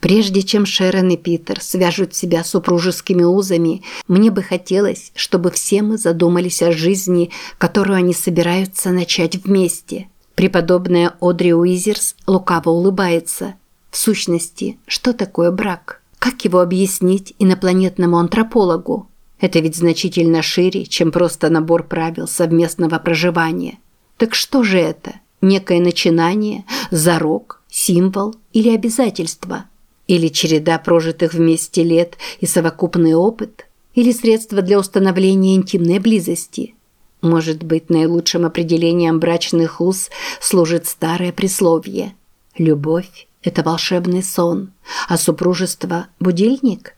Прежде чем Шерон и Питер свяжут себя супружескими узами, мне бы хотелось, чтобы все мы задумались о жизни, которую они собираются начать вместе. Преподобная Одри Уизерс лукаво улыбается. В сущности, что такое брак? Как его объяснить инопланетному антропологу? Это ведь значительно шире, чем просто набор правил совместного проживания. Так что же это? Некое начинание, зарок, символ или обязательство – или череда прожитых вместе лет и совокупный опыт? Или средство для установления интимной близости? Может быть, наилучшим определением брачных уз служит старое присловие. Любовь – это волшебный сон, а супружество – будильник?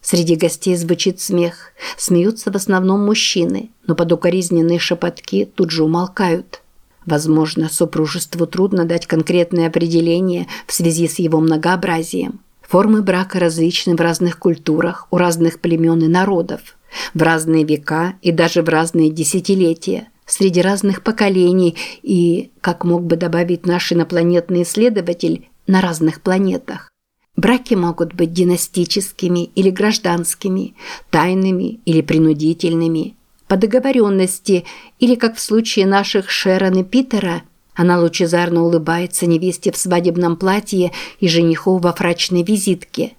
Среди гостей звучит смех. Смеются в основном мужчины, но под укоризненные шепотки тут же умолкают. Возможно, супружеству трудно дать конкретное определение в связи с его многообразием. Формы брака различны в разных культурах, у разных племен и народов, в разные века и даже в разные десятилетия, среди разных поколений и, как мог бы добавить наш инопланетный исследователь, на разных планетах. Браки могут быть династическими или гражданскими, тайными или принудительными – по договоренности или, как в случае наших Шерон и Питера, она лучезарно улыбается невесте в свадебном платье и жениху во фрачной визитке.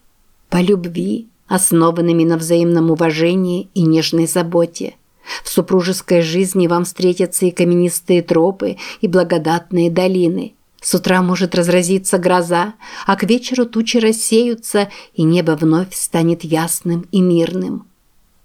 По любви, основанными на взаимном уважении и нежной заботе. В супружеской жизни вам встретятся и каменистые тропы, и благодатные долины. С утра может разразиться гроза, а к вечеру тучи рассеются, и небо вновь станет ясным и мирным.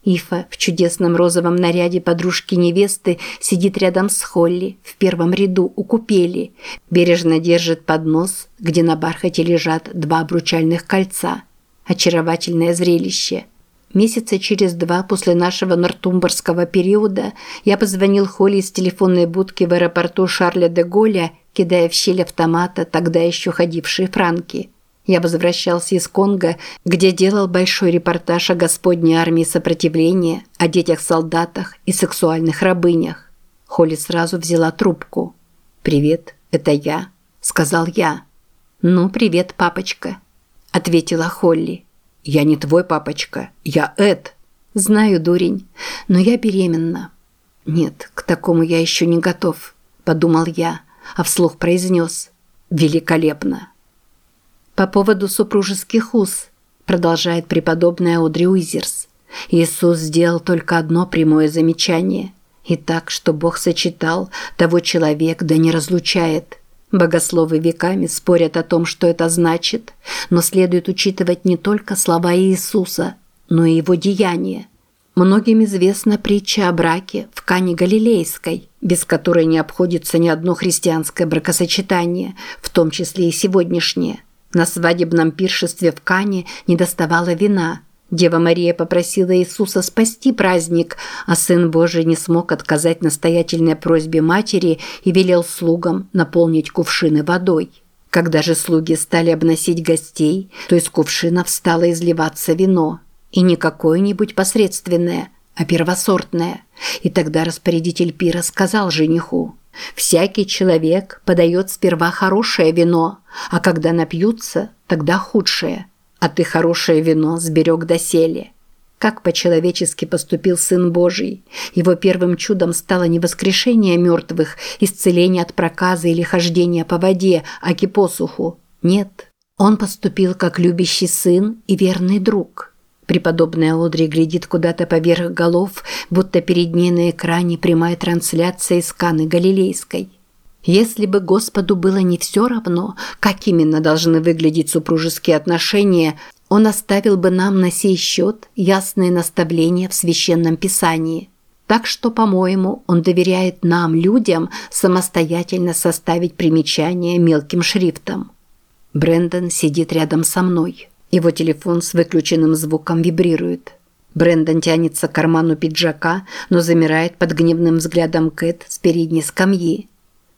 Ифа в чудесном розовом наряде подружки-невесты сидит рядом с Холли в первом ряду у купели, бережно держит поднос, где на бархате лежат два обручальных кольца. Очаровательное зрелище. Месяца через два после нашего нортумборского периода я позвонил Холли из телефонной будки в аэропорту Шарля де Голля, кидая в щель автомата тогда еще ходившие франки. Я возвращался из Конго, где делал большой репортаж о Господней армии сопротивления, о детях-солдатах и сексуальных рабынях. Холли сразу взяла трубку. «Привет, это я», – сказал я. «Ну, привет, папочка», – ответила Холли. «Я не твой папочка, я Эд». «Знаю, дурень, но я беременна». «Нет, к такому я еще не готов», – подумал я, а вслух произнес. «Великолепно». По поводу супружеских уз, продолжает преподобная Одри Уизерс. Иисус сделал только одно прямое замечание. И так, что Бог сочетал, того человек да не разлучает. Богословы веками спорят о том, что это значит, но следует учитывать не только слова Иисуса, но и его деяния. Многим известна притча о браке в Кане Галилейской, без которой не обходится ни одно христианское бракосочетание, в том числе и сегодняшнее – на свадебном пиршестве в Кане не доставало вина. Дева Мария попросила Иисуса спасти праздник, а Сын Божий не смог отказать настоятельной просьбе матери и велел слугам наполнить кувшины водой. Когда же слуги стали обносить гостей, то из кувшинов стало изливаться вино. И не какое-нибудь посредственное, а первосортное. И тогда распорядитель пира сказал жениху – Всякий человек подает сперва хорошее вино, а когда напьются, тогда худшее. А ты хорошее вино сберег доселе. Как по-человечески поступил Сын Божий. Его первым чудом стало не воскрешение мертвых, исцеление от проказа или хождение по воде, а посуху. Нет, он поступил как любящий сын и верный друг. Преподобная Одри глядит куда-то поверх голов, будто перед ней на экране прямая трансляция из Каны Галилейской. Если бы Господу было не все равно, как именно должны выглядеть супружеские отношения, он оставил бы нам на сей счет ясные наставления в Священном Писании. Так что, по-моему, он доверяет нам, людям, самостоятельно составить примечания мелким шрифтом. Брендон сидит рядом со мной. Его телефон с выключенным звуком вибрирует. Брендон тянется к карману пиджака, но замирает под гневным взглядом Кэт с передней скамьи.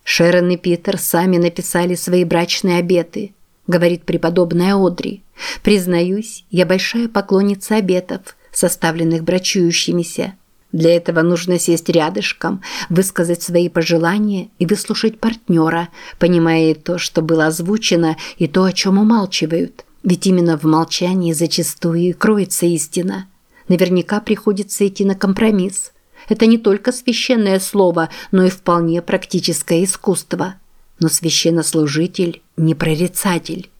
Шерон и Питер сами написали свои брачные обеты, говорит преподобная Одри. Признаюсь, я большая поклонница обетов, составленных брачующимися. Для этого нужно сесть рядышком, высказать свои пожелания и выслушать партнера, понимая и то, что было озвучено, и то, о чем умалчивают – Ведь именно в молчании зачастую и кроется истина. Наверняка приходится идти на компромисс. Это не только священное слово, но и вполне практическое искусство. Но священнослужитель не прорицатель.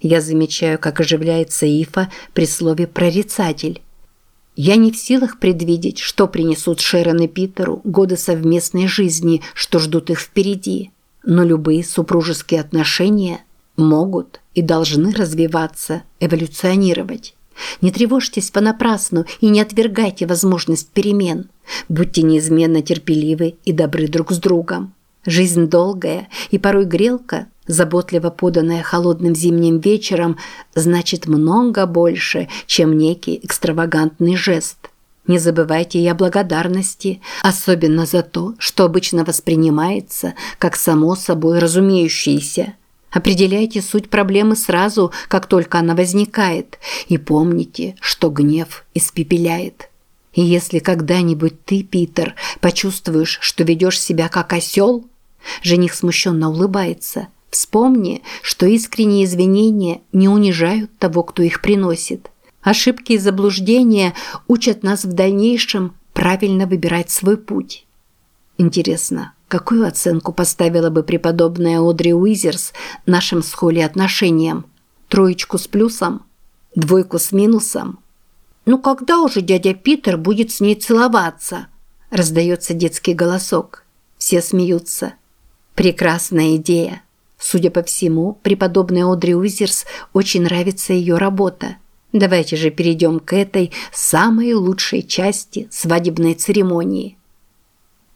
Я замечаю, как оживляется Ифа при слове «прорицатель». Я не в силах предвидеть, что принесут Шерон и Питеру годы совместной жизни, что ждут их впереди. Но любые супружеские отношения могут и должны развиваться, эволюционировать. Не тревожьтесь понапрасну и не отвергайте возможность перемен. Будьте неизменно терпеливы и добры друг с другом. Жизнь долгая, и порой грелка, заботливо поданная холодным зимним вечером, значит много больше, чем некий экстравагантный жест. Не забывайте и о благодарности, особенно за то, что обычно воспринимается как само собой разумеющееся. Определяйте суть проблемы сразу, как только она возникает, и помните, что гнев испепеляет. И если когда-нибудь ты, Питер, почувствуешь, что ведешь себя как осел, жених смущенно улыбается, вспомни, что искренние извинения не унижают того, кто их приносит. Ошибки и заблуждения учат нас в дальнейшем правильно выбирать свой путь. Интересно, какую оценку поставила бы преподобная Одри Уизерс нашим с Холли отношениям? Троечку с плюсом? Двойку с минусом? «Ну когда уже дядя Питер будет с ней целоваться?» Раздается детский голосок. Все смеются. Прекрасная идея. Судя по всему, преподобной Одри Уизерс очень нравится ее работа. Давайте же перейдем к этой самой лучшей части свадебной церемонии –